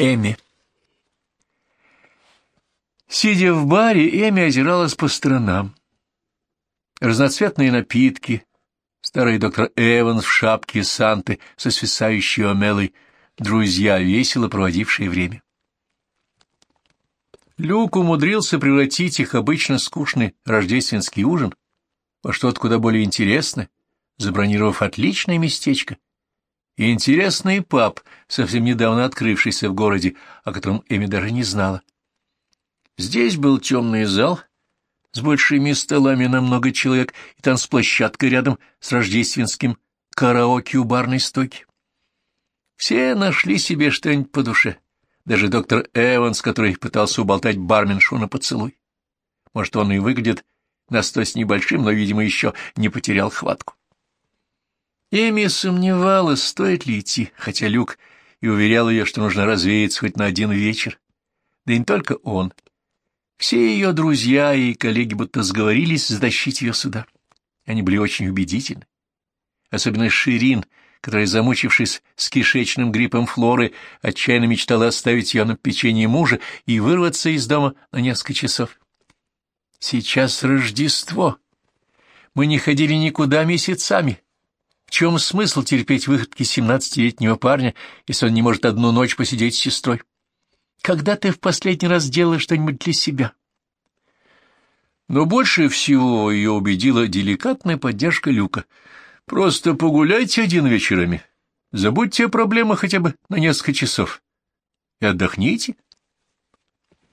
Эми. Сидя в баре, Эми озиралась по сторонам. Разноцветные напитки, старый доктор Эванс в шапке Санты со свисающей омелой, друзья, весело проводившие время. Люк умудрился превратить их обычно скучный рождественский ужин во что-то куда более интересное, забронировав отличное местечко интересный паб, совсем недавно открывшийся в городе, о котором Эми даже не знала. Здесь был темный зал с большими столами на много человек и танцплощадка рядом с рождественским караоке у барной стойки. Все нашли себе что-нибудь по душе — даже доктор Эванс, который пытался уболтать барменшу на поцелуй. Может, он и выглядит на сто с небольшим, но, видимо, еще не потерял хватку. Эми сомневалась, стоит ли идти, хотя Люк и уверял ее, что нужно развеяться хоть на один вечер. Да и не только он. Все ее друзья и коллеги будто сговорились затащить ее сюда. Они были очень убедительны. Особенно Ширин — которая, замучившись с кишечным гриппом Флоры, отчаянно мечтала оставить ее на печенье мужа и вырваться из дома на несколько часов. «Сейчас Рождество. Мы не ходили никуда месяцами. Чем смысл терпеть выходки семнадцатилетнего парня, если он не может одну ночь посидеть с сестрой? Когда ты в последний раз делала что-нибудь для себя?» Но больше всего ее убедила деликатная поддержка Люка — Просто погуляйте один вечерами. Забудьте о проблемах хотя бы на несколько часов. И отдохните.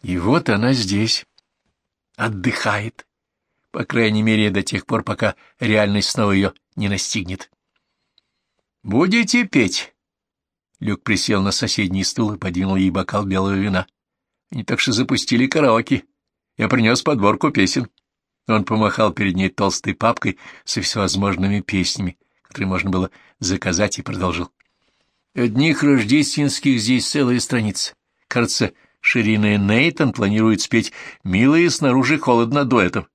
И вот она здесь. Отдыхает. По крайней мере, до тех пор, пока реальность снова ее не настигнет. «Будете петь?» Люк присел на соседний стул и подвинул ей бокал белого вина. Они так что запустили караоке. Я принес подборку песен. Он помахал перед ней толстой папкой со всевозможными песнями, которые можно было заказать, и продолжил. Одних рождественских здесь целая страница. Кажется, Ширина и Нейтан планируют спеть «Милые снаружи холодно дуэтом».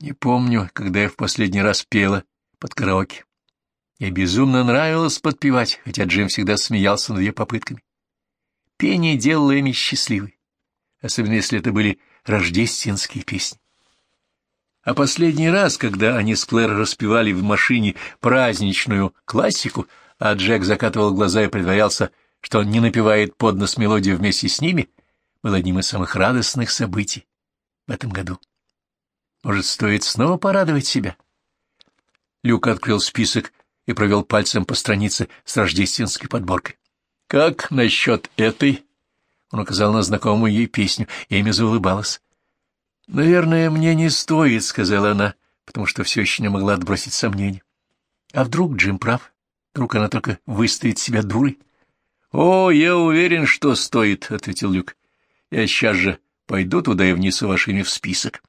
Не помню, когда я в последний раз пела под караоке. Мне безумно нравилось подпевать, хотя Джим всегда смеялся над ее попытками. Пение делало Эми счастливой, особенно если это были рождественские песни. А последний раз, когда они с Клэр распевали в машине праздничную классику, а Джек закатывал глаза и притворялся, что он не напевает под нос мелодию вместе с ними, был одним из самых радостных событий в этом году. Может, стоит снова порадовать себя? Люк открыл список и провел пальцем по странице с рождественской подборкой. «Как насчет этой?» Он указал на знакомую ей песню, Эми заулыбалась. «Наверное, мне не стоит», — сказала она, потому что все еще не могла отбросить сомнений. «А вдруг Джим прав? Вдруг она только выстоит себя дурой?» «О, я уверен, что стоит», — ответил Люк. «Я сейчас же пойду туда и внесу ваше имя в список».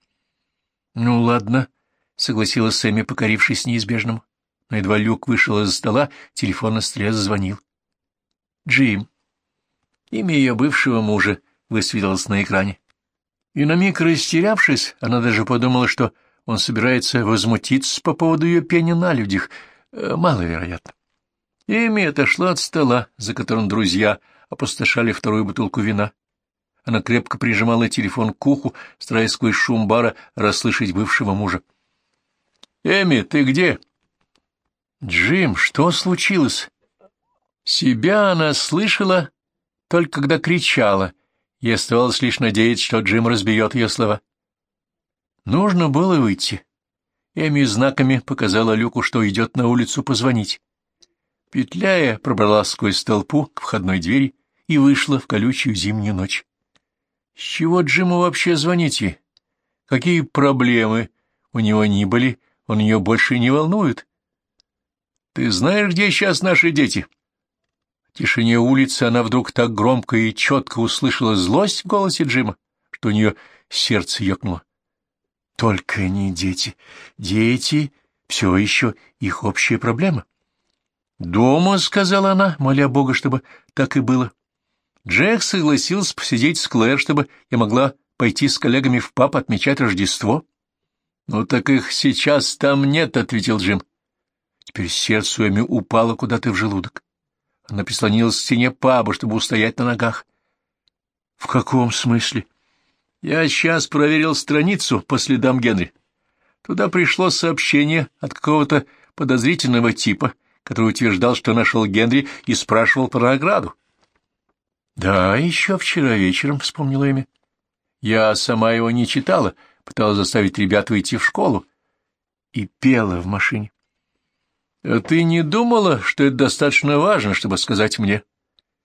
«Ну, ладно», — согласилась Сэмми, покорившись неизбежному. Но едва Люк вышел из-за стола, телефон на столе зазвонил. «Джим». Имя ее бывшего мужа высветилось на экране. И на миг растерявшись, она даже подумала, что он собирается возмутиться по поводу ее пения на людях. Э, маловероятно. Эми отошла от стола, за которым друзья опустошали вторую бутылку вина. Она крепко прижимала телефон к уху, стараясь сквозь шум бара расслышать бывшего мужа. — Эми, ты где? — Джим, что случилось? Себя она слышала только когда кричала, и оставалось лишь надеяться, что Джим разбьет ее слова. Нужно было выйти. Эми знаками показала Люку, что идет на улицу позвонить. Петляя, пробралась сквозь толпу к входной двери и вышла в колючую зимнюю ночь. С чего Джиму вообще звонить? Какие проблемы у него ни были, он ее больше не волнует. Ты знаешь, где сейчас наши дети? — в тишине улицы она вдруг так громко и четко услышала злость в голосе Джима, что у нее сердце ёкнуло. Только не дети. Дети — все еще их общая проблема. «Дома», — сказала она, моля Бога, чтобы так и было. Джек согласился посидеть с Клэр, чтобы я могла пойти с коллегами в паб отмечать Рождество. «Ну так их сейчас там нет», — ответил Джим. Теперь сердце Эми упало куда-то в желудок. Она прислонилась к стене паба, чтобы устоять на ногах. — В каком смысле? — Я сейчас проверил страницу по следам Генри. Туда пришло сообщение от какого-то подозрительного типа, который утверждал, что нашел Генри и спрашивал про награду. — Да, еще вчера вечером, — вспомнила Эми. Я сама его не читала, пыталась заставить ребят выйти в школу. И пела в машине. — Ты не думала, что это достаточно важно, чтобы сказать мне?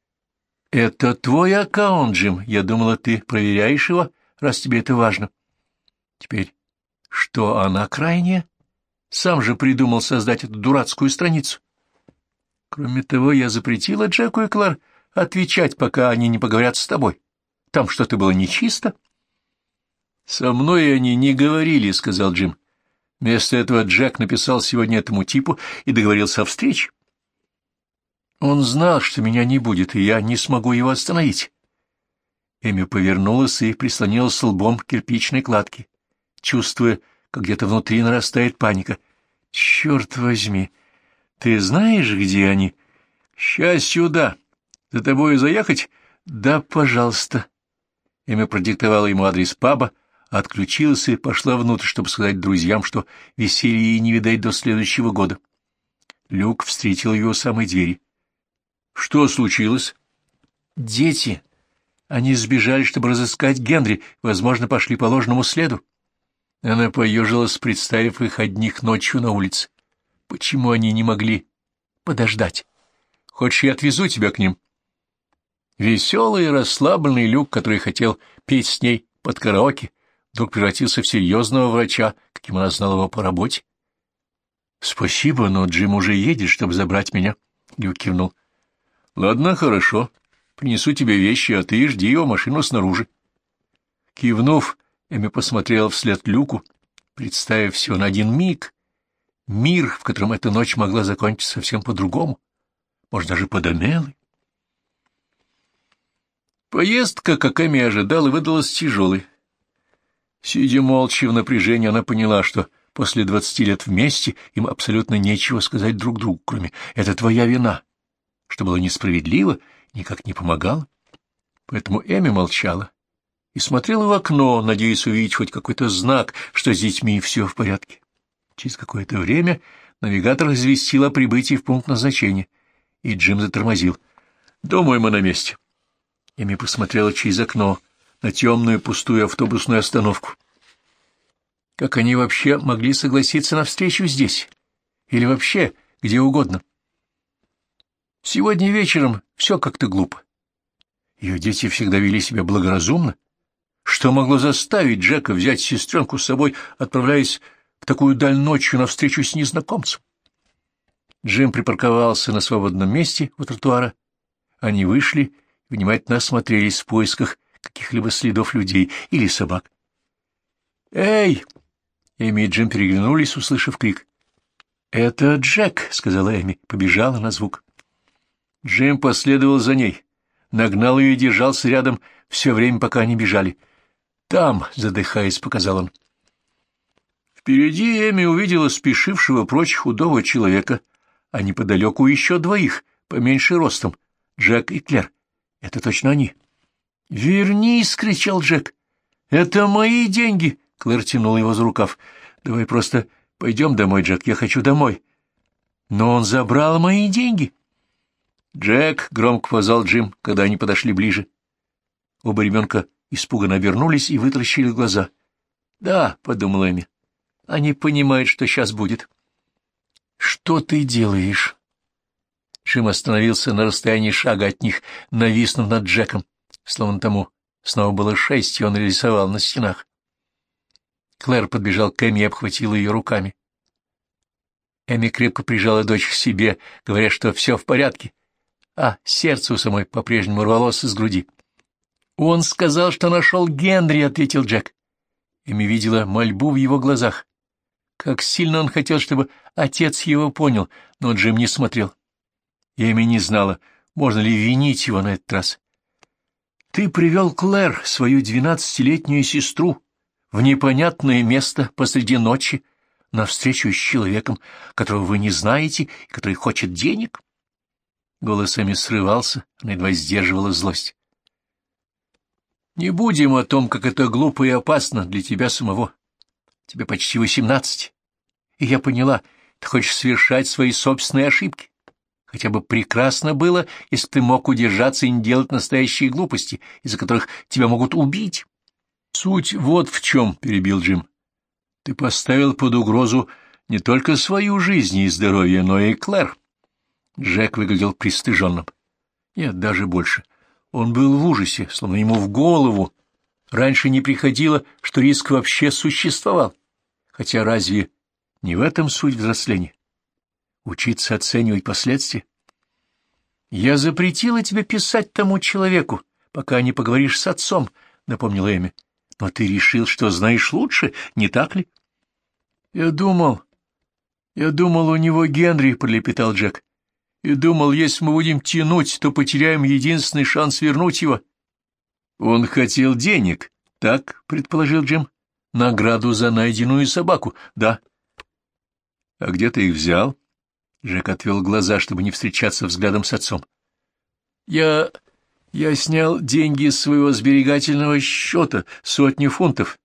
— Это твой аккаунт, Джим. Я думала, ты проверяешь его, раз тебе это важно. Теперь, что она крайняя? Сам же придумал создать эту дурацкую страницу. Кроме того, я запретила Джеку и Клар отвечать, пока они не поговорят с тобой. Там что-то было нечисто. — Со мной они не говорили, — сказал Джим. Вместо этого Джек написал сегодня этому типу и договорился о встрече. Он знал, что меня не будет, и я не смогу его остановить. Эми повернулась и прислонилась лбом к кирпичной кладке, чувствуя, как где-то внутри нарастает паника. «Черт возьми! Ты знаешь, где они?» «К счастью, да. За тобой заехать?» «Да, пожалуйста». Эми продиктовала ему адрес паба, отключилась и пошла внутрь, чтобы сказать друзьям, что веселье ей не видать до следующего года. Люк встретил ее у самой двери. — Что случилось? — Дети. Они сбежали, чтобы разыскать Генри, возможно, пошли по ложному следу. Она поежилась, представив их одних ночью на улице. Почему они не могли подождать? Хочешь, я отвезу тебя к ним? Веселый и расслабленный Люк, который хотел петь с ней под караоке, вдруг превратился в серьезного врача, каким она знала его по работе. — Спасибо, но Джим уже едет, чтобы забрать меня, — Люк кивнул. — Ладно, хорошо. Принесу тебе вещи, а ты жди его машину снаружи. Кивнув, Эми посмотрела вслед Люку, представив все на один миг. Мир, в котором эта ночь могла закончиться совсем по-другому, может, даже по-домелой. Поездка, как Эми ожидала, выдалась тяжелой. Сидя молча в напряжении, она поняла, что после двадцати лет вместе им абсолютно нечего сказать друг другу, кроме «это твоя вина», что было несправедливо, никак не помогало. Поэтому Эми молчала и смотрела в окно, надеясь увидеть хоть какой-то знак, что с детьми все в порядке. Через какое-то время навигатор известил о прибытии в пункт назначения, и Джим затормозил. «Думаю, мы на месте». Эми посмотрела через окно на темную пустую автобусную остановку. Как они вообще могли согласиться на встречу здесь? Или вообще где угодно? Сегодня вечером все как-то глупо. Ее дети всегда вели себя благоразумно. Что могло заставить Джека взять сестренку с собой, отправляясь в такую даль ночью на встречу с незнакомцем? Джим припарковался на свободном месте у тротуара. Они вышли внимательно осмотрелись в поисках каких-либо следов людей или собак. «Эй!» Эми и Джим переглянулись, услышав крик. «Это Джек», — сказала Эми, побежала на звук. Джим последовал за ней, нагнал ее и держался рядом все время, пока они бежали. «Там», — задыхаясь, показал он. Впереди Эми увидела спешившего прочь худого человека, а неподалеку еще двоих, поменьше ростом, Джек и Клер. Это точно они. «Вернись!» — кричал Джек. «Это мои деньги!» — Клэр тянул его за рукав. «Давай просто пойдем домой, Джек, я хочу домой». «Но он забрал мои деньги!» Джек громко позвал Джим, когда они подошли ближе. Оба ребенка испуганно обернулись и вытаращили глаза. «Да», — подумала Эми, — «они понимают, что сейчас будет». «Что ты делаешь?» Джим остановился на расстоянии шага от них, нависнув над Джеком, словно тому снова было шесть, и он рисовал на стенах. Клэр подбежал к Эми и обхватил ее руками. Эми крепко прижала дочь к себе, говоря, что все в порядке, а сердце у самой по-прежнему рвалось из груди. «Он сказал, что нашел Генри», — ответил Джек. Эми видела мольбу в его глазах. Как сильно он хотел, чтобы отец его понял, но Джим не смотрел. Эми не знала, можно ли винить его на этот раз. Ты привел Клэр, свою двенадцатилетнюю сестру, в непонятное место посреди ночи, на встречу с человеком, которого вы не знаете и который хочет денег? Голос Эми срывался, она едва сдерживала злость. Не будем о том, как это глупо и опасно для тебя самого. Тебе почти восемнадцать. И я поняла, ты хочешь совершать свои собственные ошибки. Хотя бы прекрасно было, если ты мог удержаться и не делать настоящие глупости, из-за которых тебя могут убить. Суть вот в чем, — перебил Джим. Ты поставил под угрозу не только свою жизнь и здоровье, но и Клэр. Джек выглядел пристыженным. Нет, даже больше. Он был в ужасе, словно ему в голову. Раньше не приходило, что риск вообще существовал. Хотя разве не в этом суть взросления? Учиться оценивать последствия? «Я запретила тебе писать тому человеку, пока не поговоришь с отцом», — напомнила Эми. «Но ты решил, что знаешь лучше, не так ли?» «Я думал... Я думал, у него Генри», — пролепетал Джек и думал, если мы будем тянуть, то потеряем единственный шанс вернуть его. — Он хотел денег, так, — предположил Джим. — Награду за найденную собаку, да. — А где ты их взял? Джек отвел глаза, чтобы не встречаться взглядом с отцом. — Я... я снял деньги с своего сберегательного счета, сотни фунтов.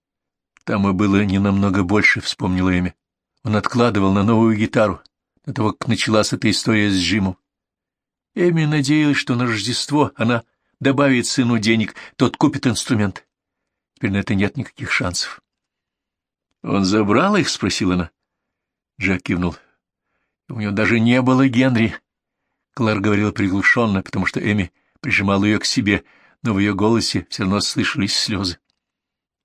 Там и было не намного больше, — вспомнила Эми. Он откладывал на новую гитару до того, как началась эта история с Джимом. Эми надеялась, что на Рождество она добавит сыну денег, тот купит инструмент. Теперь на это нет никаких шансов. — Он забрал их? — спросила она. Джек кивнул. — У него даже не было Генри. Клар говорила приглушенно, потому что Эми прижимала ее к себе, но в ее голосе все равно слышались слезы.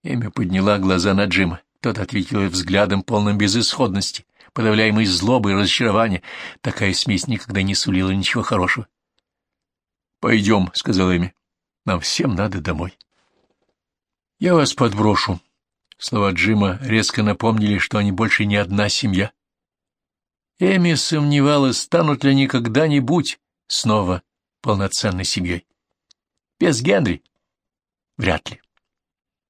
Эми подняла глаза на Джима. Тот ответил взглядом, полным безысходности подавляемой злобой и разочарования. Такая смесь никогда не сулила ничего хорошего. — Пойдем, — сказал Эми. — Нам всем надо домой. — Я вас подброшу. Слова Джима резко напомнили, что они больше не одна семья. Эми сомневалась, станут ли они когда-нибудь снова полноценной семьей. Без Генри? Вряд ли.